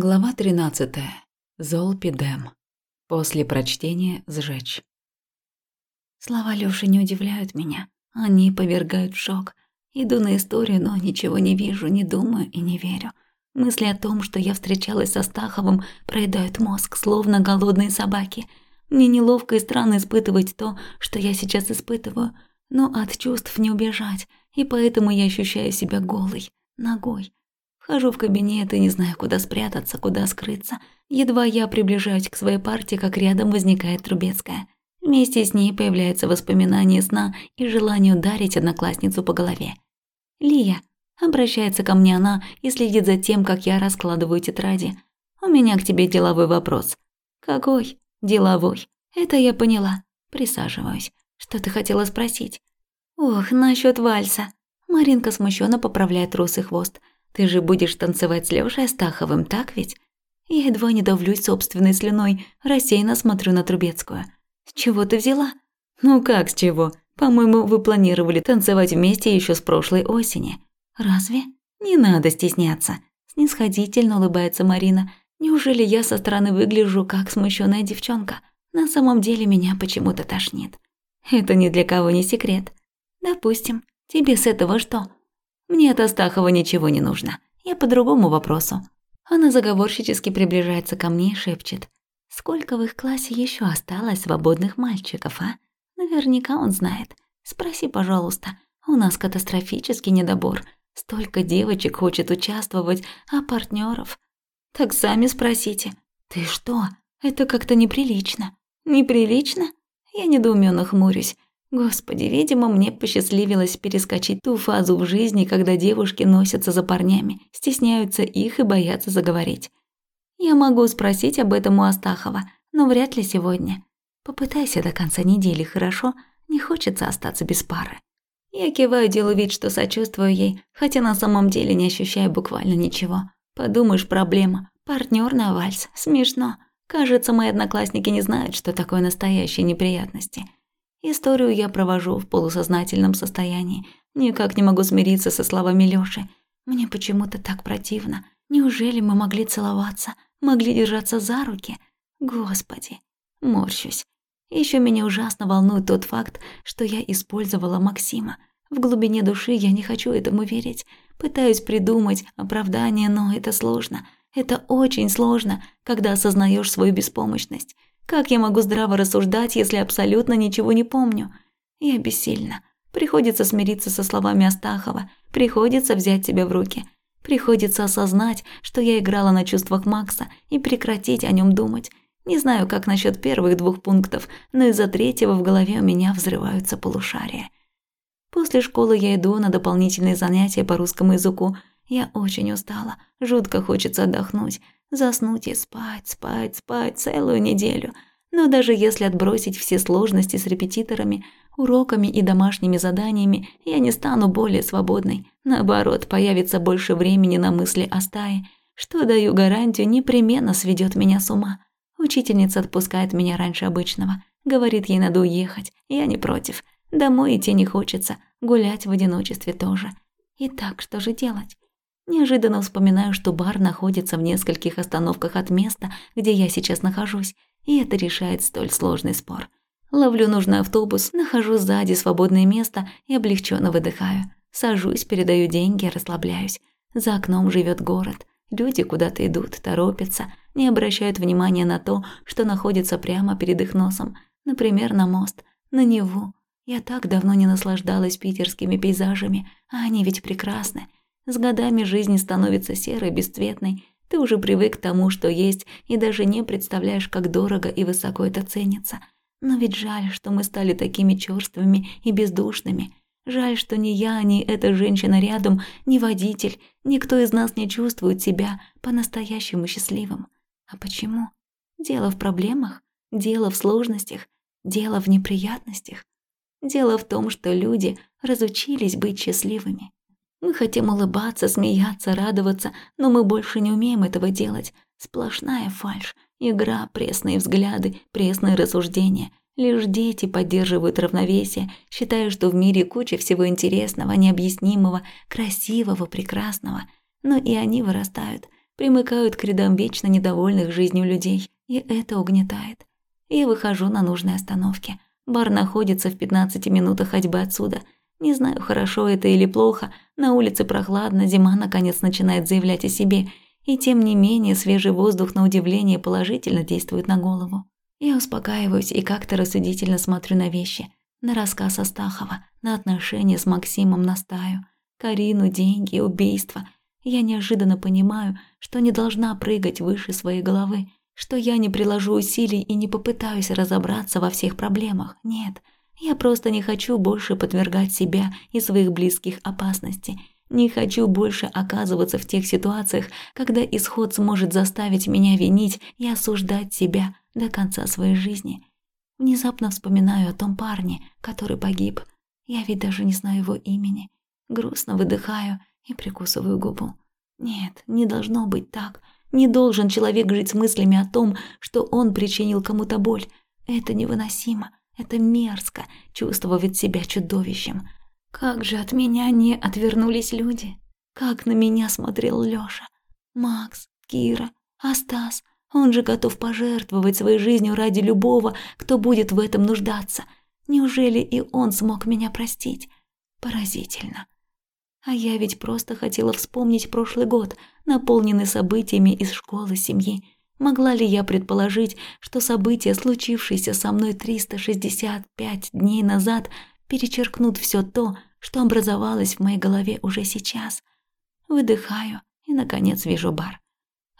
Глава 13. Золпидем. После прочтения сжечь. Слова Лёши не удивляют меня. Они повергают в шок. Иду на историю, но ничего не вижу, не думаю и не верю. Мысли о том, что я встречалась со Стаховым, проедают мозг, словно голодные собаки. Мне неловко и странно испытывать то, что я сейчас испытываю, но от чувств не убежать, и поэтому я ощущаю себя голой, ногой. Хожу в кабинет и не знаю, куда спрятаться, куда скрыться. Едва я приближаюсь к своей партии, как рядом возникает Трубецкая. Вместе с ней появляется воспоминание сна и желание ударить одноклассницу по голове. «Лия», — обращается ко мне она и следит за тем, как я раскладываю тетради. «У меня к тебе деловой вопрос». «Какой?» «Деловой. Это я поняла. Присаживаюсь. Что ты хотела спросить?» «Ох, насчет вальса». Маринка смущенно поправляет русый хвост. Ты же будешь танцевать с Лёшей Астаховым, так ведь? Я едва не давлюсь собственной слюной, рассеянно смотрю на Трубецкую. С чего ты взяла? Ну как с чего? По-моему, вы планировали танцевать вместе еще с прошлой осени. Разве? Не надо стесняться. Снисходительно улыбается Марина. Неужели я со стороны выгляжу как смущенная девчонка? На самом деле меня почему-то тошнит. Это ни для кого не секрет. Допустим. Тебе с этого что? Мне от Астахова ничего не нужно. Я по другому вопросу. Она заговорщически приближается ко мне и шепчет. Сколько в их классе еще осталось свободных мальчиков, а? Наверняка он знает. Спроси, пожалуйста. У нас катастрофический недобор. Столько девочек хочет участвовать, а партнеров. Так сами спросите. Ты что? Это как-то неприлично. Неприлично? Я недоуменно хмурюсь. Господи, видимо, мне посчастливилось перескочить ту фазу в жизни, когда девушки носятся за парнями, стесняются их и боятся заговорить. Я могу спросить об этом у Астахова, но вряд ли сегодня. Попытайся до конца недели, хорошо? Не хочется остаться без пары. Я киваю, делаю вид, что сочувствую ей, хотя на самом деле не ощущаю буквально ничего. Подумаешь, проблема. Партнер на вальс. Смешно. Кажется, мои одноклассники не знают, что такое настоящие неприятности. Историю я провожу в полусознательном состоянии. Никак не могу смириться со словами Лёши. Мне почему-то так противно. Неужели мы могли целоваться, могли держаться за руки? Господи, морщусь. Еще меня ужасно волнует тот факт, что я использовала Максима. В глубине души я не хочу этому верить. Пытаюсь придумать оправдание, но это сложно. Это очень сложно, когда осознаешь свою беспомощность. Как я могу здраво рассуждать, если абсолютно ничего не помню? Я бессильна. Приходится смириться со словами Астахова, приходится взять себя в руки. Приходится осознать, что я играла на чувствах Макса и прекратить о нем думать. Не знаю, как насчет первых двух пунктов, но из-за третьего в голове у меня взрываются полушария. После школы я иду на дополнительные занятия по русскому языку. Я очень устала, жутко хочется отдохнуть. Заснуть и спать, спать, спать целую неделю. Но даже если отбросить все сложности с репетиторами, уроками и домашними заданиями, я не стану более свободной. Наоборот, появится больше времени на мысли о стае, что, даю гарантию, непременно сведет меня с ума. Учительница отпускает меня раньше обычного. Говорит, ей надо уехать. Я не против. Домой идти не хочется. Гулять в одиночестве тоже. Итак, что же делать? Неожиданно вспоминаю, что бар находится в нескольких остановках от места, где я сейчас нахожусь, и это решает столь сложный спор. Ловлю нужный автобус, нахожу сзади свободное место и облегченно выдыхаю. Сажусь, передаю деньги, расслабляюсь. За окном живет город. Люди куда-то идут, торопятся, не обращают внимания на то, что находится прямо перед их носом. Например, на мост, на Неву. Я так давно не наслаждалась питерскими пейзажами, а они ведь прекрасны. С годами жизнь становится серой, бесцветной. Ты уже привык к тому, что есть, и даже не представляешь, как дорого и высоко это ценится. Но ведь жаль, что мы стали такими чёрствыми и бездушными. Жаль, что ни я, ни эта женщина рядом, ни водитель, никто из нас не чувствует себя по-настоящему счастливым. А почему? Дело в проблемах, дело в сложностях, дело в неприятностях. Дело в том, что люди разучились быть счастливыми. Мы хотим улыбаться, смеяться, радоваться, но мы больше не умеем этого делать. Сплошная фальшь, игра, пресные взгляды, пресные рассуждения. Лишь дети поддерживают равновесие, считая, что в мире куча всего интересного, необъяснимого, красивого, прекрасного. Но и они вырастают, примыкают к рядам вечно недовольных жизнью людей, и это угнетает. Я выхожу на нужной остановке. Бар находится в 15 минутах ходьбы отсюда. Не знаю, хорошо это или плохо, на улице прохладно, зима наконец начинает заявлять о себе, и тем не менее свежий воздух на удивление положительно действует на голову. Я успокаиваюсь и как-то рассудительно смотрю на вещи, на рассказ Астахова, на отношения с Максимом на стаю, Карину, деньги, убийства. Я неожиданно понимаю, что не должна прыгать выше своей головы, что я не приложу усилий и не попытаюсь разобраться во всех проблемах. Нет, я просто не хочу больше подвергать себя и своих близких опасности. Не хочу больше оказываться в тех ситуациях, когда исход сможет заставить меня винить и осуждать себя до конца своей жизни. Внезапно вспоминаю о том парне, который погиб. Я ведь даже не знаю его имени. Грустно выдыхаю и прикусываю губу. Нет, не должно быть так. Не должен человек жить с мыслями о том, что он причинил кому-то боль. Это невыносимо. Это мерзко чувствовать себя чудовищем. Как же от меня не отвернулись люди. Как на меня смотрел Лёша. Макс, Кира, Астас, он же готов пожертвовать своей жизнью ради любого, кто будет в этом нуждаться. Неужели и он смог меня простить? Поразительно. А я ведь просто хотела вспомнить прошлый год, наполненный событиями из школы, семьи. Могла ли я предположить, что события, случившиеся со мной 365 дней назад, перечеркнут все то, что образовалось в моей голове уже сейчас? Выдыхаю и, наконец, вижу бар.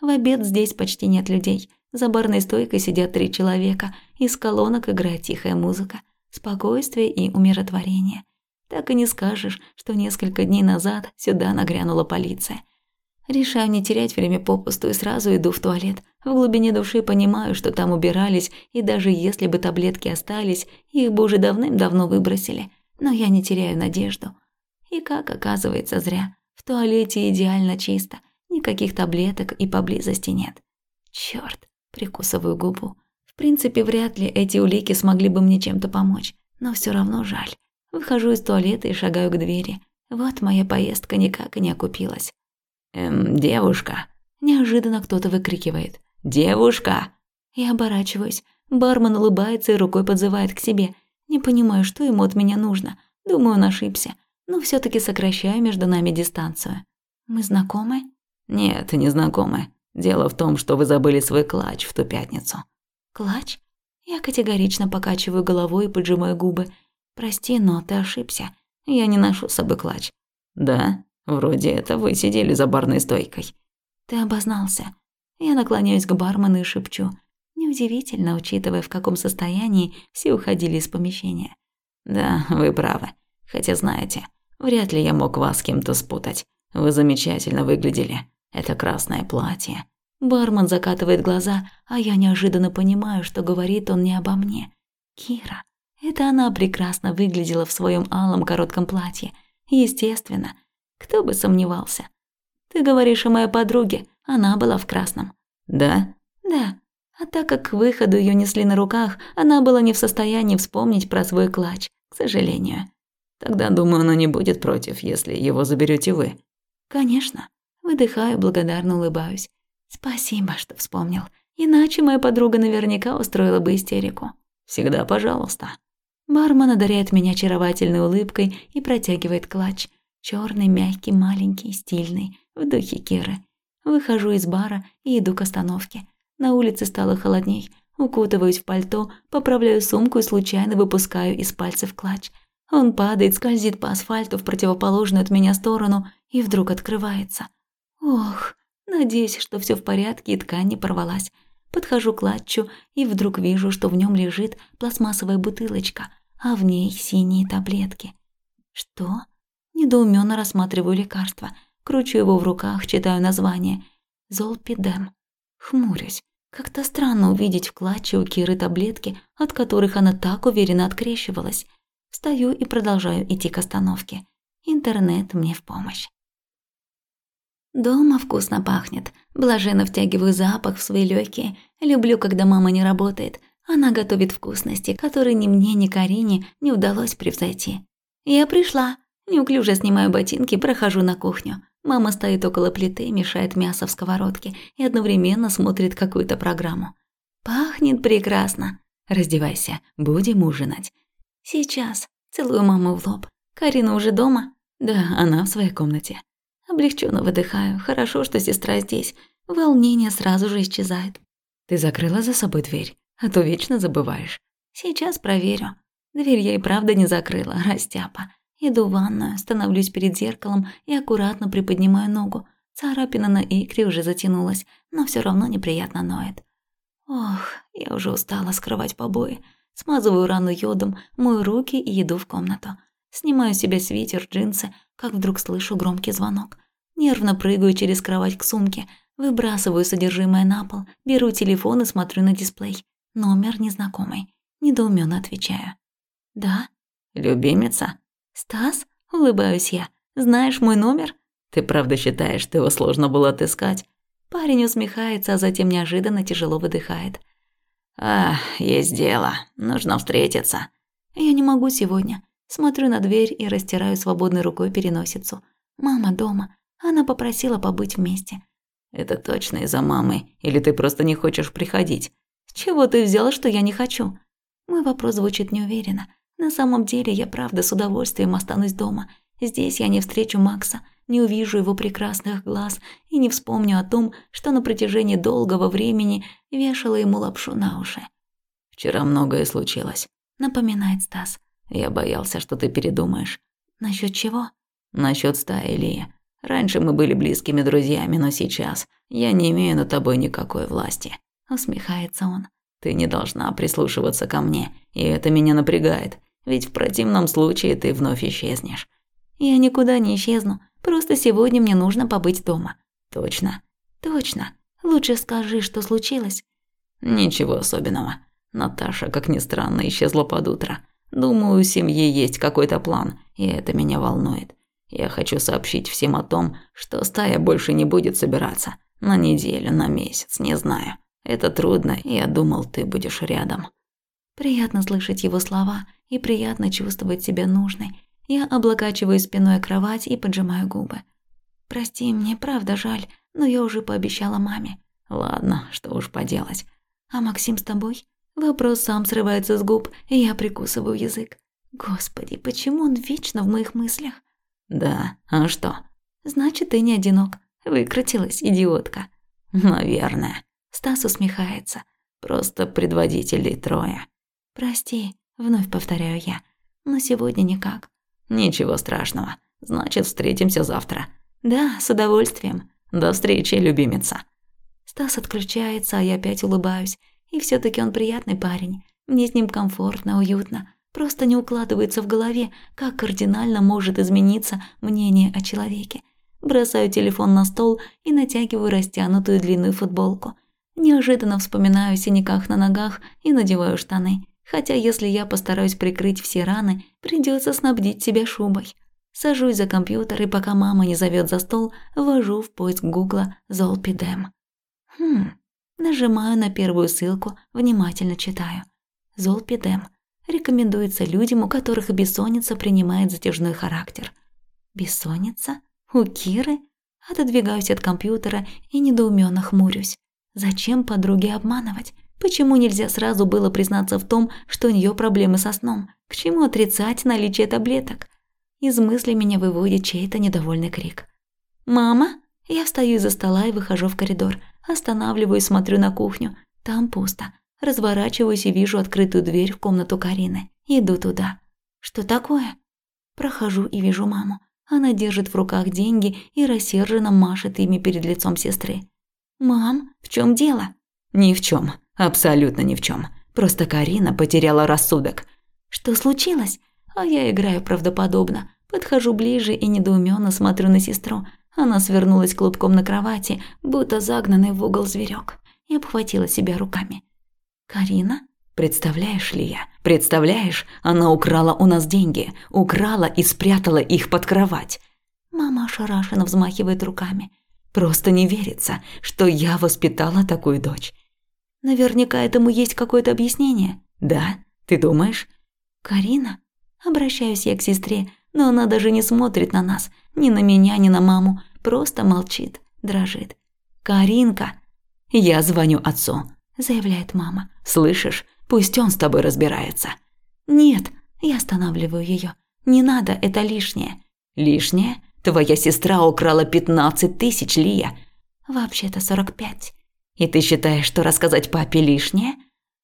В обед здесь почти нет людей. За барной стойкой сидят три человека, из колонок играет тихая музыка. Спокойствие и умиротворение. Так и не скажешь, что несколько дней назад сюда нагрянула полиция. Решаю не терять время попусту и сразу иду в туалет. В глубине души понимаю, что там убирались, и даже если бы таблетки остались, их бы уже давным-давно выбросили. Но я не теряю надежду. И как оказывается, зря. В туалете идеально чисто. Никаких таблеток и поблизости нет. Чёрт, прикусываю губу. В принципе, вряд ли эти улики смогли бы мне чем-то помочь, но всё равно жаль. Выхожу из туалета и шагаю к двери. Вот моя поездка никак и не окупилась. «Эм, девушка!» Неожиданно кто-то выкрикивает. «Девушка!» Я оборачиваюсь. Бармен улыбается и рукой подзывает к себе. Не понимаю, что ему от меня нужно. Думаю, он ошибся. Но всё таки сокращаю между нами дистанцию. «Мы знакомы?» «Нет, не знакомы. Дело в том, что вы забыли свой клатч в ту пятницу». «Клатч?» Я категорично покачиваю головой и поджимаю губы. «Прости, но ты ошибся. Я не ношу с собой клатч». «Да? Вроде это вы сидели за барной стойкой». «Ты обознался». Я наклоняюсь к бармену и шепчу. Неудивительно, учитывая, в каком состоянии все уходили из помещения. «Да, вы правы. Хотя, знаете, вряд ли я мог вас с кем-то спутать. Вы замечательно выглядели. Это красное платье. Бармен закатывает глаза, а я неожиданно понимаю, что говорит он не обо мне. Кира. Это она прекрасно выглядела в своем алом коротком платье. Естественно. Кто бы сомневался. Ты говоришь о моей подруге, она была в красном. Да? Да. А так как к выходу ее несли на руках, она была не в состоянии вспомнить про свой клатч, к сожалению. Тогда, думаю, она не будет против, если его заберете вы. Конечно. Выдыхаю, благодарно улыбаюсь. Спасибо, что вспомнил. Иначе моя подруга наверняка устроила бы истерику. Всегда пожалуйста. Бармен одаряет меня очаровательной улыбкой и протягивает клатч. Черный, мягкий, маленький, стильный, в духе Киры. Выхожу из бара и иду к остановке. На улице стало холодней. Укутываюсь в пальто, поправляю сумку и случайно выпускаю из пальцев клатч. Он падает, скользит по асфальту в противоположную от меня сторону и вдруг открывается. Ох, надеюсь, что все в порядке и ткань не порвалась. Подхожу к латчу и вдруг вижу, что в нем лежит пластмассовая бутылочка, а в ней синие таблетки. Что? Недоуменно рассматриваю лекарство, кручу его в руках, читаю название. Золпидем. Хмурюсь. Как-то странно увидеть в клатче у Киры таблетки, от которых она так уверенно открещивалась. Встаю и продолжаю идти к остановке. Интернет мне в помощь. Дома вкусно пахнет. Блаженно втягиваю запах в свои легкие. Люблю, когда мама не работает. Она готовит вкусности, которые ни мне, ни Карине не удалось превзойти. Я пришла. Неуклюже снимаю ботинки, прохожу на кухню. Мама стоит около плиты, мешает мясо в сковородке и одновременно смотрит какую-то программу. «Пахнет прекрасно!» «Раздевайся, будем ужинать». «Сейчас». Целую маму в лоб. «Карина уже дома?» «Да, она в своей комнате». Облегченно выдыхаю. Хорошо, что сестра здесь. Волнение сразу же исчезает. «Ты закрыла за собой дверь? А то вечно забываешь». «Сейчас проверю». Дверь я и правда не закрыла, растяпа. Иду в ванную, становлюсь перед зеркалом и аккуратно приподнимаю ногу. Царапина на икре уже затянулась, но все равно неприятно ноет. Ох, я уже устала скрывать побои. Смазываю рану йодом, мою руки и иду в комнату. Снимаю с себя свитер, джинсы, как вдруг слышу громкий звонок. Нервно прыгаю через кровать к сумке, выбрасываю содержимое на пол, беру телефон и смотрю на дисплей. Номер незнакомый. Недоуменно отвечаю. «Да?» «Любимица?» «Стас?» – улыбаюсь я. «Знаешь мой номер?» «Ты правда считаешь, что его сложно было отыскать?» Парень усмехается, а затем неожиданно тяжело выдыхает. «А, есть дело. Нужно встретиться». «Я не могу сегодня». Смотрю на дверь и растираю свободной рукой переносицу. «Мама дома. Она попросила побыть вместе». «Это точно из-за мамы? Или ты просто не хочешь приходить?» «С чего ты взяла, что я не хочу?» Мой вопрос звучит неуверенно. На самом деле я правда с удовольствием останусь дома. Здесь я не встречу Макса, не увижу его прекрасных глаз и не вспомню о том, что на протяжении долгого времени вешала ему лапшу на уши. «Вчера многое случилось», — напоминает Стас. «Я боялся, что ты передумаешь». «Насчёт чего?» «Насчёт стаи, Лия. Раньше мы были близкими друзьями, но сейчас я не имею над тобой никакой власти», — усмехается он. «Ты не должна прислушиваться ко мне, и это меня напрягает ведь в противном случае ты вновь исчезнешь. Я никуда не исчезну, просто сегодня мне нужно побыть дома. Точно? Точно. Лучше скажи, что случилось. Ничего особенного. Наташа, как ни странно, исчезла под утро. Думаю, у семьи есть какой-то план, и это меня волнует. Я хочу сообщить всем о том, что стая больше не будет собираться. На неделю, на месяц, не знаю. Это трудно, и я думал, ты будешь рядом. Приятно слышать его слова и приятно чувствовать себя нужной. Я облокачиваю спиной кровать и поджимаю губы. «Прости, мне правда жаль, но я уже пообещала маме». «Ладно, что уж поделать». «А Максим с тобой?» Вопрос сам срывается с губ, и я прикусываю язык. Господи, почему он вечно в моих мыслях? Да, а что? Значит, ты не одинок. Выкрутилась, идиотка. Наверное. Стас усмехается. Просто предводителей трое. «Прости», — вновь повторяю я, — «но сегодня никак». «Ничего страшного. Значит, встретимся завтра». «Да, с удовольствием». «До встречи, любимица». Стас отключается, а я опять улыбаюсь. И все таки он приятный парень. Мне с ним комфортно, уютно. Просто не укладывается в голове, как кардинально может измениться мнение о человеке. Бросаю телефон на стол и натягиваю растянутую длинную футболку. Неожиданно вспоминаю о синяках на ногах и надеваю штаны. Хотя если я постараюсь прикрыть все раны, придется снабдить себя шубой. Сажусь за компьютер и пока мама не зовет за стол, ввожу в поиск гугла «Золпидем». Хм, нажимаю на первую ссылку, внимательно читаю. «Золпидем» рекомендуется людям, у которых бессонница принимает затяжной характер. Бессонница? У Киры? Отодвигаюсь от компьютера и недоуменно хмурюсь. Зачем подруге обманывать? Почему нельзя сразу было признаться в том, что у нее проблемы со сном? К чему отрицать наличие таблеток? Из мысли меня выводит чей-то недовольный крик. «Мама?» Я встаю из-за стола и выхожу в коридор. Останавливаюсь, смотрю на кухню. Там пусто. Разворачиваюсь и вижу открытую дверь в комнату Карины. Иду туда. Что такое? Прохожу и вижу маму. Она держит в руках деньги и рассерженно машет ими перед лицом сестры. «Мам, в чем дело?» «Ни в чем. Абсолютно ни в чем. Просто Карина потеряла рассудок. Что случилось? А я играю правдоподобно. Подхожу ближе и недоуменно смотрю на сестру. Она свернулась клубком на кровати, будто загнанный в угол зверек, и обхватила себя руками. «Карина?» Представляешь ли я? Представляешь, она украла у нас деньги, украла и спрятала их под кровать. Мама ошарашенно взмахивает руками. Просто не верится, что я воспитала такую дочь. Наверняка этому есть какое-то объяснение. Да? Ты думаешь? Карина? Обращаюсь я к сестре, но она даже не смотрит на нас, ни на меня, ни на маму, просто молчит, дрожит. «Каринка!» «Я звоню отцу», – заявляет мама. «Слышишь? Пусть он с тобой разбирается». «Нет», – я останавливаю ее. «Не надо, это лишнее». «Лишнее? Твоя сестра украла пятнадцать тысяч, Лия». «Вообще-то сорок пять». «И ты считаешь, что рассказать папе лишнее?»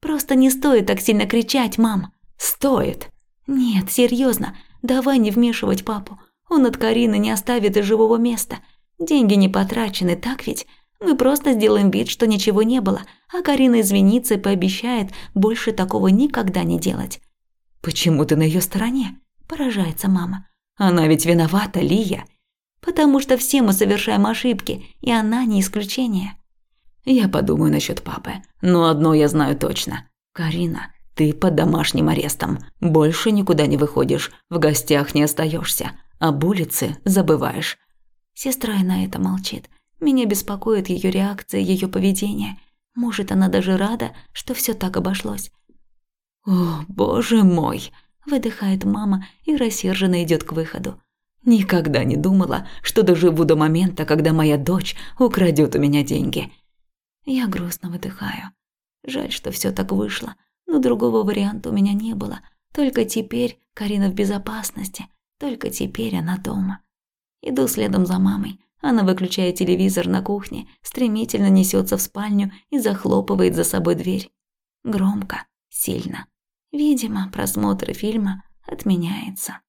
«Просто не стоит так сильно кричать, мам». «Стоит». «Нет, серьезно, давай не вмешивать папу. Он от Карины не оставит и живого места. Деньги не потрачены, так ведь? Мы просто сделаем вид, что ничего не было, а Карина извинится и пообещает больше такого никогда не делать». «Почему ты на ее стороне?» – поражается мама. «Она ведь виновата, Лия». «Потому что все мы совершаем ошибки, и она не исключение». «Я подумаю насчет папы, но одно я знаю точно. Карина, ты под домашним арестом. Больше никуда не выходишь, в гостях не остаешься, об улице забываешь». Сестра и на это молчит. Меня беспокоит ее реакция, ее поведение. Может, она даже рада, что все так обошлось. «О, боже мой!» – выдыхает мама и рассерженно идет к выходу. «Никогда не думала, что доживу до момента, когда моя дочь украдет у меня деньги». Я грустно выдыхаю. Жаль, что все так вышло, но другого варианта у меня не было. Только теперь Карина в безопасности, только теперь она дома. Иду следом за мамой. Она выключает телевизор на кухне, стремительно несется в спальню и захлопывает за собой дверь. Громко, сильно. Видимо, просмотр фильма отменяется.